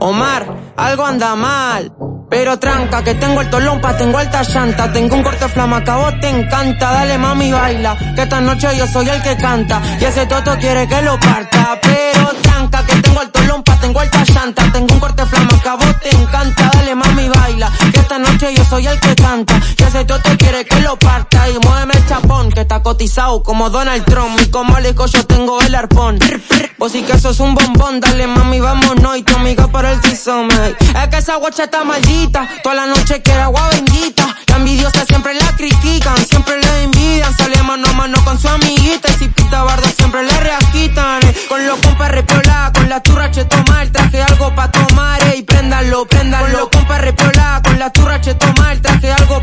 Omar, algo anda mal. Pero tranca, que tengo el tolompa, tengo alta llanta, tengo un corte flamaca, vos te encanta, dale mami baila, que esta noche yo soy el que canta, y ese toto quiere que lo parta, pero tranca, que tengo el yo soy el que canta, y ese toto quiere que lo parta, y muéveme el chapón, que está cotizado como Donald Trump, y como Aleco yo tengo el arpón, vos sí que eso es un bombón, dale mami vámonos, y tu amiga para el tizón, es que esa guacha está maldita, Toda la noche quiere agua bendita. La envidiosa siempre la critican, siempre le envidian. Sale mano a mano con su amiguita.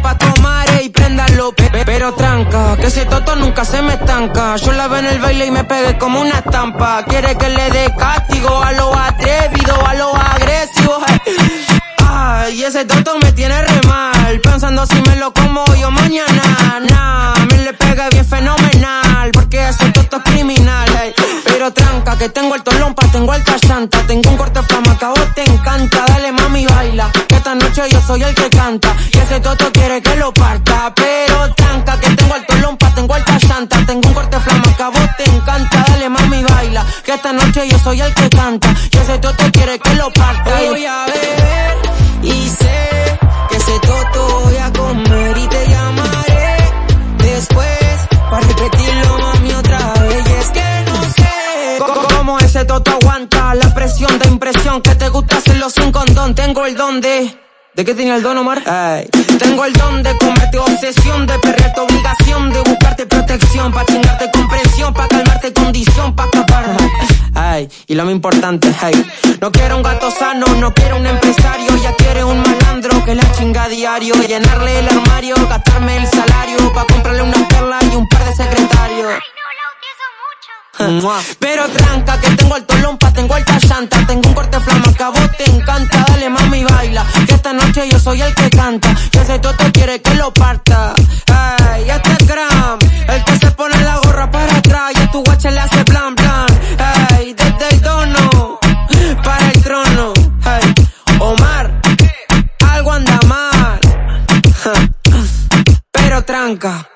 Pa' tomar, y préndalo. Pero tranca, que ese toto nunca se me estanca. Yo la veo en el baile y me pegué como una estampa. Quiere que le dé castigo a lo atrevido, a lo agresivo y ese tonto me tiene re mal. Pensando si me lo como yo mañana. Nah, me le pega bien fenomenal. Porque ese tonto es criminal. Pero tranca, que tengo el tolompa, tengo el llanta. Tengo un corte flama, que vos te encanta. Dale mami, baila. Esta noche yo soy el que canta. Y ese tonto quiere que lo parta. Pero tranca, que tengo el tolompa, tengo el llanta. Tengo un corte flama, que vos te encanta. Dale mami, baila. Que esta noche yo soy el que canta. Y ese tonto quiere que lo parta. Voy a ver y sé que ese toto voy a comer y te llamaré después para repetirlo mami otra vez. Y es que no sé cómo ese toto aguanta la presión de impresión que te gusta hacerlo sin condón. Tengo el don de... ¿De qué tenía el don, Omar? Ay. Tengo el don de comerte obsesión, de perder tu obligación, de buscarte protección, pa' chingarte comprensión, pa' calmarte condición, pa' escapar. Ay, y lo más importante, hey, no quiero un gato sano, no quiero un empresario, ya quiere un malandro que la chinga a diario, llenarle el armario, gastarme el salario, pa' comprarle una perla y un par de secretarios. Pero tranca, que tengo tengo un corte flama que a vos te encanta. Dale mami, baila. Que esta noche yo soy el que canta. Y ese toto quiere que lo parta. Ey, este es Gram. El que se pone la gorra para atrás. Y a tu guacha le hace plan, plan. Ey, desde el dono. Para el trono. Ey, Omar. Algo anda mal. Pero tranca.